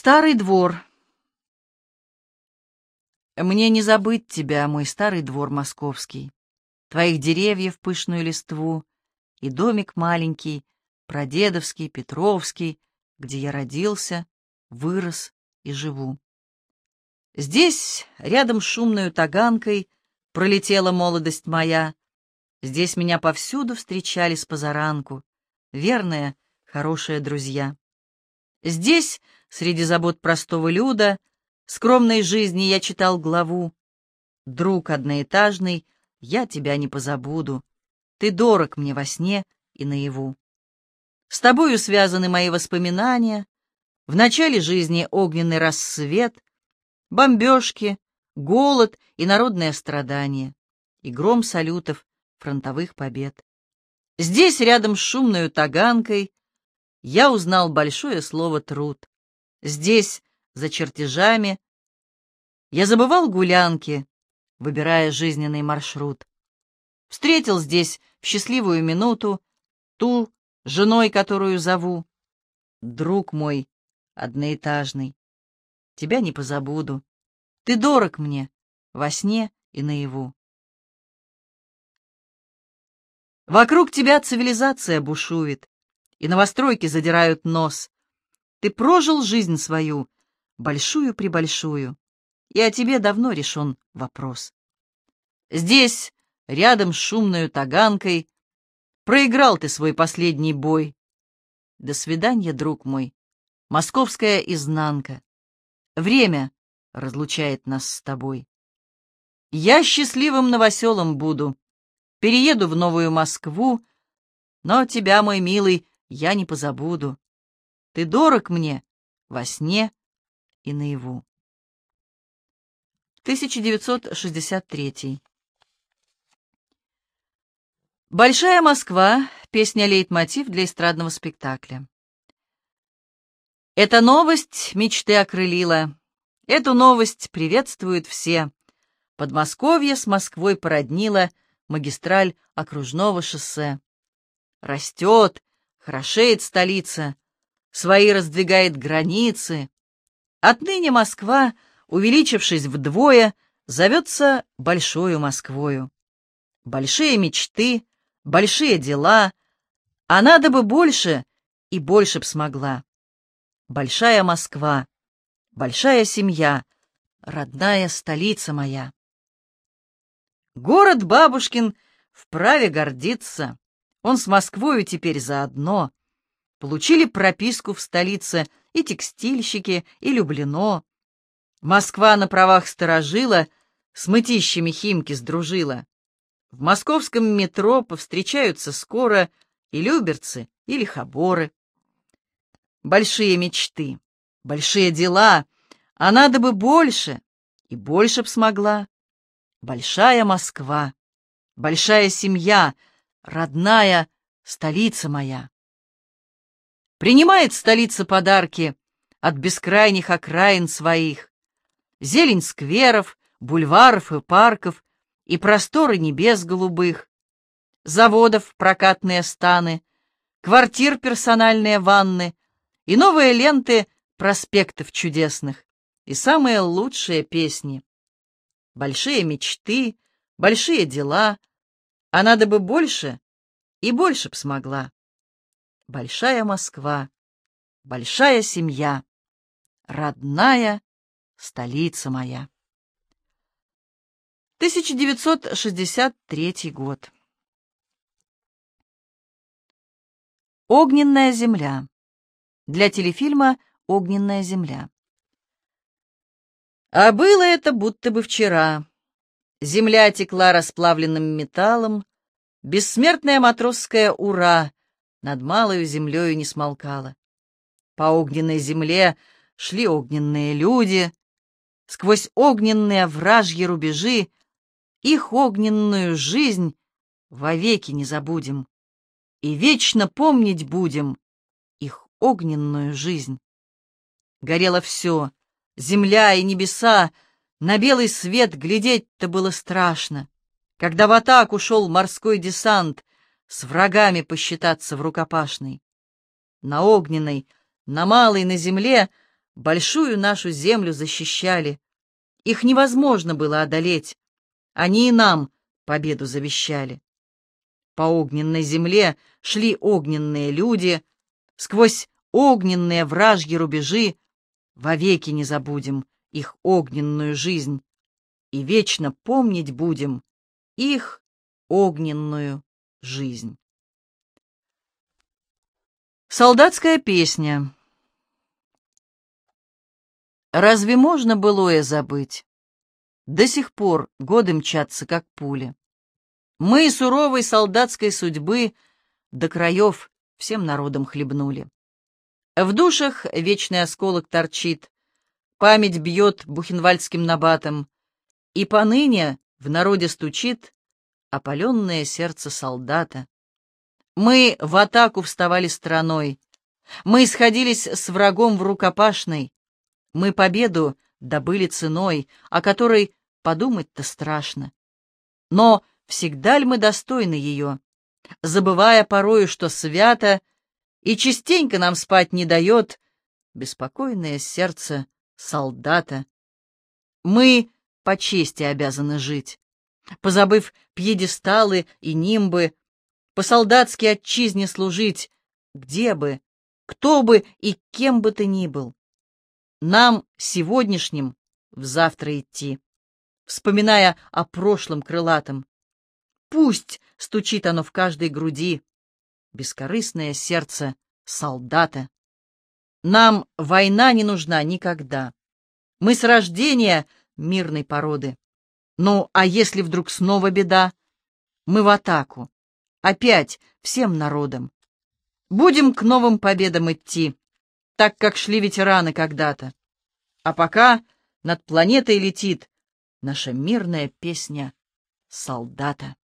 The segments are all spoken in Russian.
Старый двор. Мне не забыть тебя, мой старый двор московский, Твоих деревьев пышную листву И домик маленький, прадедовский, петровский, Где я родился, вырос и живу. Здесь, рядом с шумною таганкой, Пролетела молодость моя, Здесь меня повсюду встречали с позаранку, Верные, хорошие друзья. Здесь, среди забот простого люда, Скромной жизни я читал главу. Друг одноэтажный, я тебя не позабуду. Ты дорог мне во сне и наяву. С тобою связаны мои воспоминания. В начале жизни огненный рассвет, бомбежки, голод и народное страдание, и гром салютов фронтовых побед. Здесь, рядом с шумной таганкой, я узнал большое слово «труд». Здесь, за чертежами, я забывал гулянки, выбирая жизненный маршрут. Встретил здесь в счастливую минуту ту, женой, которую зову. Друг мой одноэтажный, тебя не позабуду. Ты дорог мне во сне и наяву. Вокруг тебя цивилизация бушует, и новостройки задирают нос. Ты прожил жизнь свою, большую-пребольшую, и о тебе давно решен вопрос. Здесь, рядом с шумной таганкой, проиграл ты свой последний бой. До свидания, друг мой, московская изнанка. Время разлучает нас с тобой. Я счастливым новоселом буду, перееду в новую Москву, но тебя, мой милый, я не позабуду. Ты дорог мне во сне и наяву. 1963. Большая Москва. Песня лейтмотив для эстрадного спектакля. Эта новость мечты окрылила. Эту новость приветствуют все. Подмосковье с Москвой породнила магистраль окружного шоссе. Растет, хорошеет столица, свои раздвигает границы. Отныне Москва, увеличившись вдвое, зовется Большою Москвою. Большие мечты, большие дела, а надо бы больше и больше б смогла. Большая Москва, большая семья, родная столица моя. Город Бабушкин вправе гордиться, он с Москвою теперь заодно. Получили прописку в столице и текстильщики, и Люблино. Москва на правах сторожила, с мытищами Химки сдружила. В московском метро повстречаются скоро и люберцы, и лихоборы. Большие мечты, большие дела, а надо бы больше, и больше б смогла. Большая Москва, большая семья, родная столица моя. Принимает столица подарки от бескрайних окраин своих. Зелень скверов, бульваров и парков, и просторы небес голубых. Заводов прокатные станы, квартир персональные ванны и новые ленты проспектов чудесных, и самые лучшие песни. Большие мечты, большие дела, а надо бы больше и больше б смогла большая Москва, большая семья, родная столица моя. 1963 год. Огненная земля. Для телефильма «Огненная земля». А было это будто бы вчера. Земля текла расплавленным металлом, бессмертная матросская «Ура» над малою землею не смолкала. По огненной земле шли огненные люди, сквозь огненные вражьи рубежи, их огненную жизнь вовеки не забудем и вечно помнить будем их огненную жизнь. Горело все, земля и небеса, на белый свет глядеть-то было страшно. Когда в атаку шел морской десант, с врагами посчитаться в рукопашной. На огненной, на малой, на земле большую нашу землю защищали. Их невозможно было одолеть. Они и нам победу завещали. По огненной земле шли огненные люди, сквозь огненные вражьи рубежи вовеки не забудем их огненную жизнь и вечно помнить будем их огненную жизнь. Солдатская песня Разве можно былое забыть? До сих пор годы мчатся, как пули. Мы суровой солдатской судьбы до краев всем народом хлебнули. В душах вечный осколок торчит, память бьет бухенвальдским набатом, и поныне в народе стучит опаленное сердце солдата. Мы в атаку вставали страной, мы сходились с врагом в рукопашной, мы победу добыли ценой, о которой подумать-то страшно. Но всегда ли мы достойны ее, забывая порою, что свято, и частенько нам спать не дает беспокойное сердце солдата. Мы по чести обязаны жить, позабыв пьедесталы и нимбы, по-солдатски отчизне служить, где бы, кто бы и кем бы ты ни был. Нам сегодняшним в завтра идти, вспоминая о прошлом крылатом. Пусть стучит оно в каждой груди, бескорыстное сердце солдата. Нам война не нужна никогда. Мы с рождения мирной породы. Ну, а если вдруг снова беда? Мы в атаку. Опять всем народом. Будем к новым победам идти, так как шли ветераны когда-то. А пока над планетой летит наша мирная песня солдата.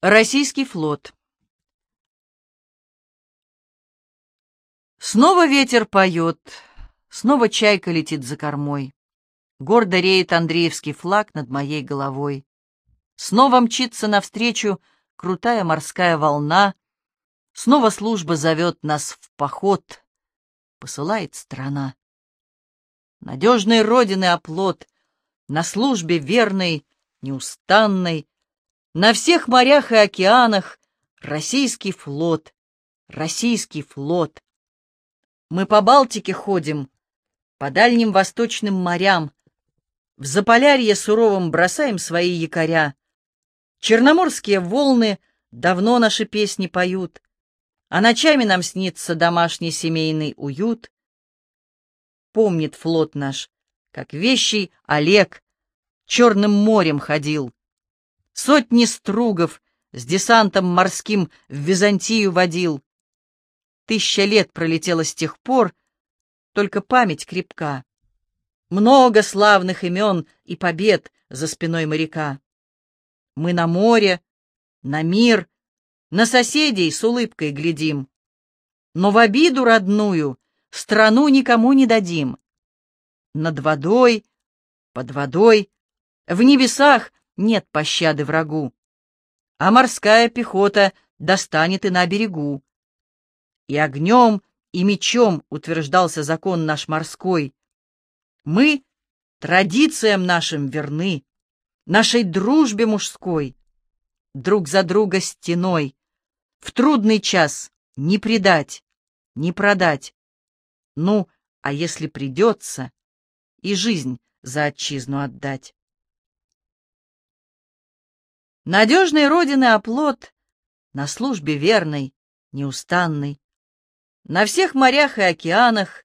Российский флот Снова ветер поет, снова чайка летит за кормой. Гордо реет Андреевский флаг над моей головой. Снова мчится навстречу крутая морская волна. Снова служба зовет нас в поход, посылает страна. Надежной родины оплот, на службе верной, неустанной, на всех морях и океанах российский флот, российский флот. Мы по Балтике ходим, по дальним восточным морям, в Заполярье суровым бросаем свои якоря. Черноморские волны давно наши песни поют, а ночами нам снится домашний семейный уют. Помнит флот наш, как вещий Олег Черным морем ходил. Сотни стругов с десантом морским в Византию водил. Тысяча лет пролетело с тех пор, только память крепка. Много славных имен и побед за спиной моряка. Мы на море, на мир, на соседей с улыбкой глядим. Но в обиду родную страну никому не дадим. Над водой, под водой, в небесах нет пощады врагу. А морская пехота достанет и на берегу и огнем, и мечом утверждался закон наш морской. Мы традициям нашим верны, нашей дружбе мужской, друг за друга стеной, в трудный час не предать, не продать. Ну, а если придется, и жизнь за отчизну отдать. Надежной Родины оплот, на службе верной, неустанной, на всех морях и океанах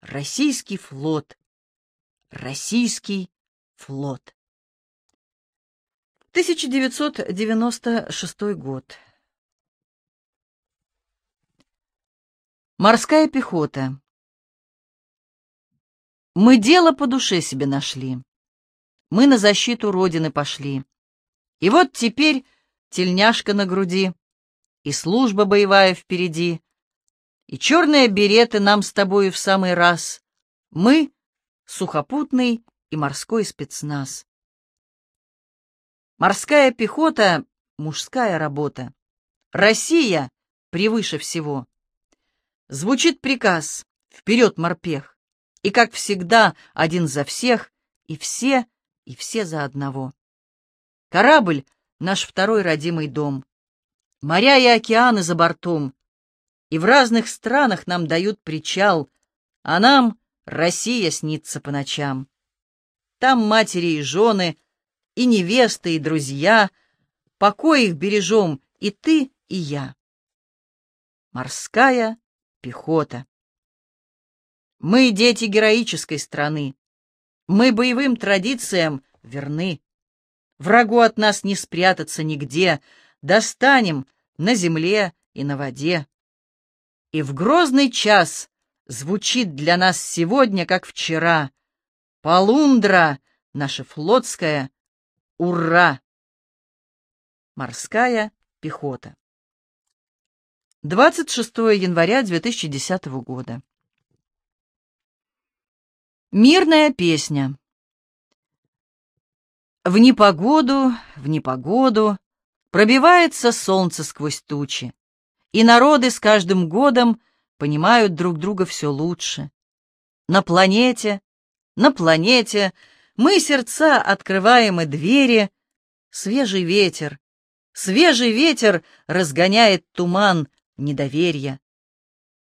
российский флот. Российский флот. 1996 год. Морская пехота. Мы дело по душе себе нашли. Мы на защиту Родины пошли. И вот теперь тельняшка на груди, и служба боевая впереди, и черные береты нам с тобою в самый раз. Мы — сухопутный и морской спецназ. Морская пехота — мужская работа. Россия превыше всего. Звучит приказ «Вперед, морпех!» И, как всегда, один за всех, и все, и все за одного. Корабль — наш второй родимый дом. Моря и океаны за бортом. И в разных странах нам дают причал, а нам Россия снится по ночам. Там матери и жены, и невесты, и друзья, покой их бережем и ты, и я. Морская пехота. Мы дети героической страны. Мы боевым традициям верны. Врагу от нас не спрятаться нигде. Достанем на земле и на воде. И в грозный час звучит для нас сегодня, как вчера. Полундра, наша флотская, ура! Морская пехота. 26 января 2010 года. Мирная песня. В непогоду, в непогоду пробивается солнце сквозь тучи, и народы с каждым годом понимают друг друга все лучше. На планете, на планете мы сердца открываем и двери, свежий ветер, свежий ветер разгоняет туман недоверия.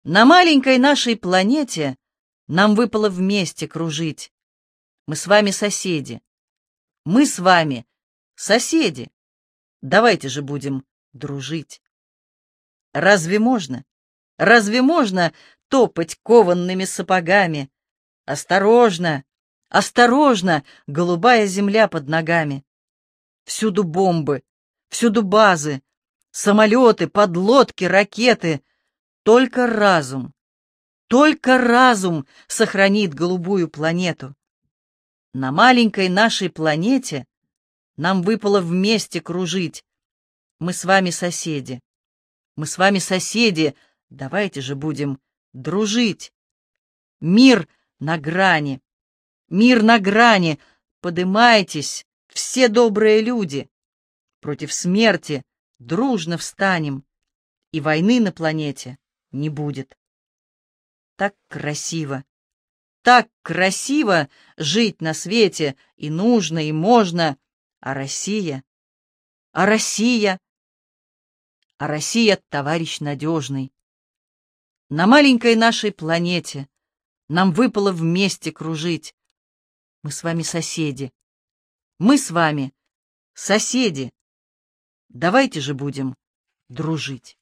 На маленькой нашей планете нам выпало вместе кружить. Мы с вами соседи. Мы с вами соседи. Давайте же будем дружить. Разве можно? Разве можно топать кованными сапогами? Осторожно, осторожно, голубая земля под ногами. Всюду бомбы, всюду базы, самолеты, подлодки, ракеты. Только разум, только разум сохранит голубую планету. На маленькой нашей планете нам выпало вместе кружить. Мы с вами соседи. Мы с вами соседи. Давайте же будем дружить. Мир на грани. Мир на грани. Подымайтесь, все добрые люди. Против смерти дружно встанем, и войны на планете не будет так красиво. Так красиво жить на свете, и нужно, и можно. А Россия? А Россия? А Россия — товарищ надежный. На маленькой нашей планете нам выпало вместе кружить. Мы с вами соседи. Мы с вами соседи. Давайте же будем дружить.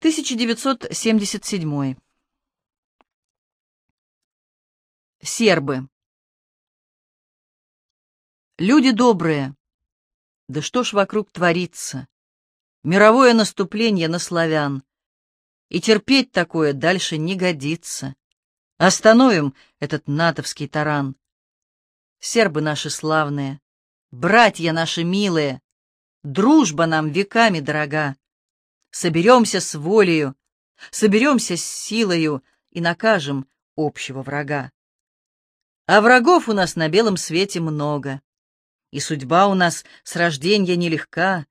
1977. Сербы. Люди добрые. Да что ж вокруг творится? Мировое наступление на славян. И терпеть такое дальше не годится. Остановим этот натовский таран. Сербы наши славные, братья наши милые, дружба нам веками дорога соберемся с волею, соберемся с силою и накажем общего врага. А врагов у нас на белом свете много, и судьба у нас с рождения нелегка.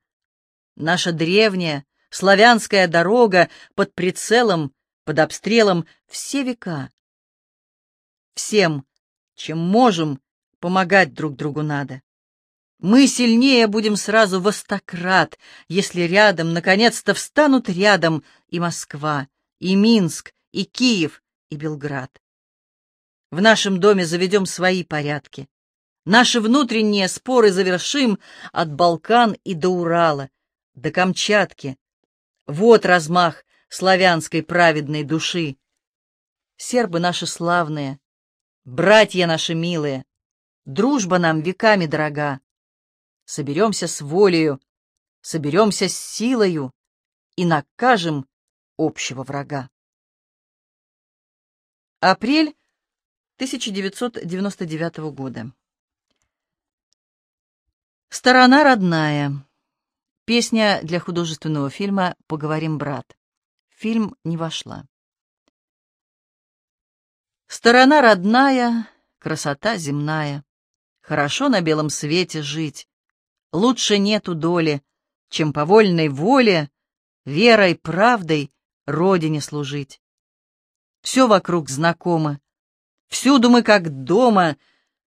Наша древняя славянская дорога под прицелом, под обстрелом все века. Всем, чем можем, помогать друг другу надо. Мы сильнее будем сразу во стократ, если рядом, наконец-то, встанут рядом и Москва, и Минск, и Киев, и Белград. В нашем доме заведем свои порядки. Наши внутренние споры завершим от Балкан и до Урала, до Камчатки. Вот размах славянской праведной души. Сербы наши славные, братья наши милые, дружба нам веками дорога соберемся с волею, соберемся с силою и накажем общего врага. Апрель 1999 года. Сторона родная. Песня для художественного фильма «Поговорим, брат». Фильм не вошла. Сторона родная, красота земная. Хорошо на белом свете жить. Лучше нету доли, чем по вольной воле, верой, правдой Родине служить. Все вокруг знакомо, всюду мы как дома,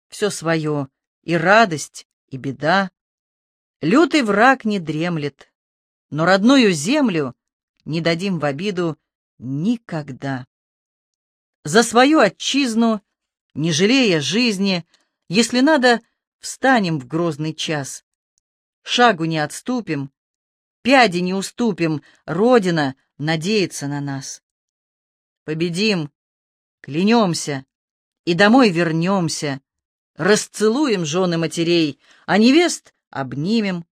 все свое, и радость, и беда. Лютый враг не дремлет, но родную землю не дадим в обиду никогда. За свою отчизну, не жалея жизни, если надо, встанем в грозный час. Шагу не отступим, пяди не уступим, Родина надеется на нас. Победим, клянемся, и домой вернемся, расцелуем жены матерей, а невест обнимем,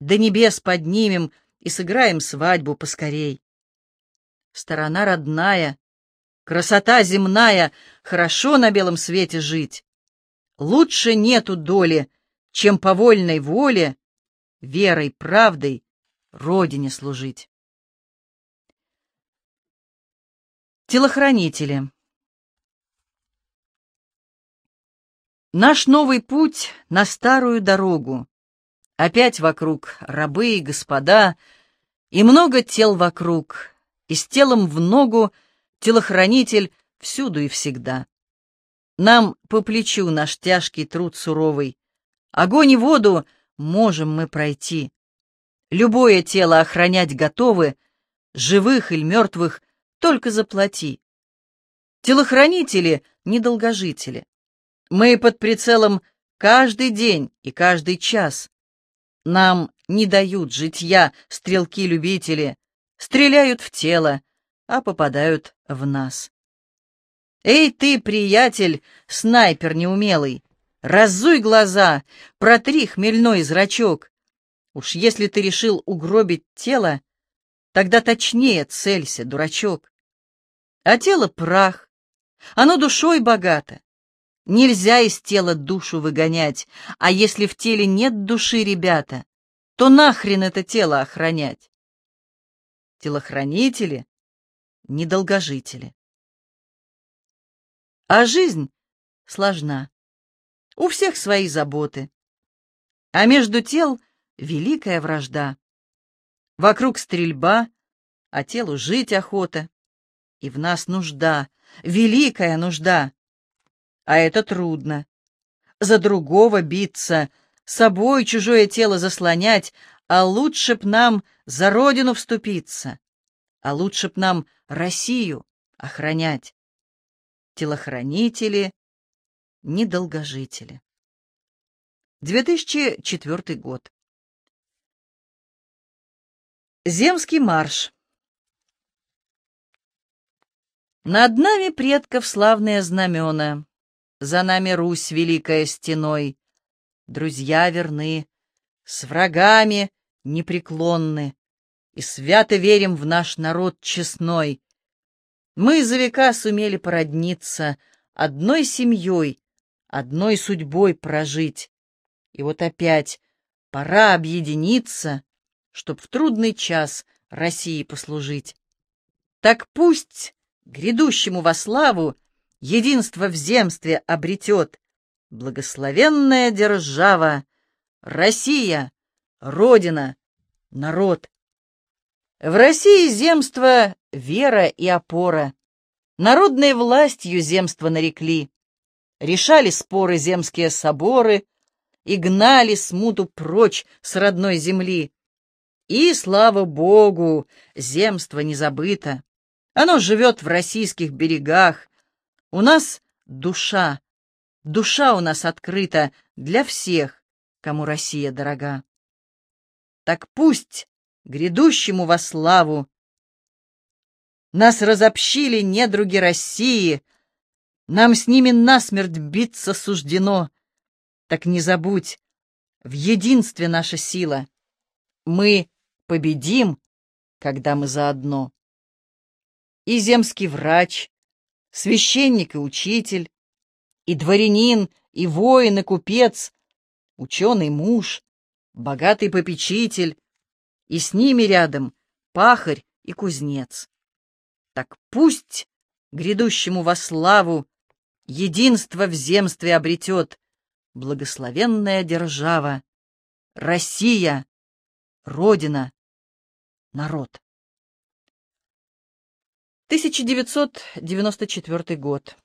до небес поднимем и сыграем свадьбу поскорей. Сторона родная, красота земная, хорошо на белом свете жить. Лучше нету доли, чем по вольной воле, верой, правдой, Родине служить. Телохранители Наш новый путь на старую дорогу. Опять вокруг рабы и господа, и много тел вокруг, и с телом в ногу телохранитель всюду и всегда. Нам по плечу наш тяжкий труд суровый. Огонь и воду можем мы пройти. Любое тело охранять готовы, живых или мертвых, только заплати. Телохранители — недолгожители. Мы под прицелом каждый день и каждый час. Нам не дают житья стрелки-любители, стреляют в тело, а попадают в нас. Эй ты, приятель, снайпер неумелый, разуй глаза, протри хмельной зрачок. Уж если ты решил угробить тело, тогда точнее целься, дурачок. А тело — прах, оно душой богато, Нельзя из тела душу выгонять, а если в теле нет души, ребята, то нахрен это тело охранять? Телохранители — недолгожители. А жизнь сложна. У всех свои заботы. А между тел великая вражда. Вокруг стрельба, а телу жить охота. И в нас нужда, великая нужда а это трудно. За другого биться, собой чужое тело заслонять, а лучше б нам за родину вступиться, а лучше б нам Россию охранять. Телохранители, недолгожители. 2004 год. Земский марш. Над нами предков славные знамена, за нами Русь великая стеной. Друзья верны, с врагами непреклонны, И свято верим в наш народ честной. Мы за века сумели породниться, Одной семьей, одной судьбой прожить. И вот опять пора объединиться, Чтоб в трудный час России послужить. Так пусть грядущему во славу единство в земстве обретет. Благословенная держава, Россия, Родина, народ. В России земство — вера и опора. Народной властью земство нарекли. Решали споры земские соборы и гнали смуту прочь с родной земли. И, слава Богу, земство не забыто. Оно живет в российских берегах, у нас душа, душа у нас открыта для всех, кому Россия дорога. Так пусть грядущему во славу нас разобщили недруги России, нам с ними насмерть биться суждено. Так не забудь, в единстве наша сила. Мы победим, когда мы заодно. И земский врач, священник и учитель, и дворянин, и воин, и купец, ученый муж, богатый попечитель, и с ними рядом пахарь и кузнец. Так пусть грядущему во славу единство в земстве обретет благословенная держава, Россия, Родина, народ. 1994 год.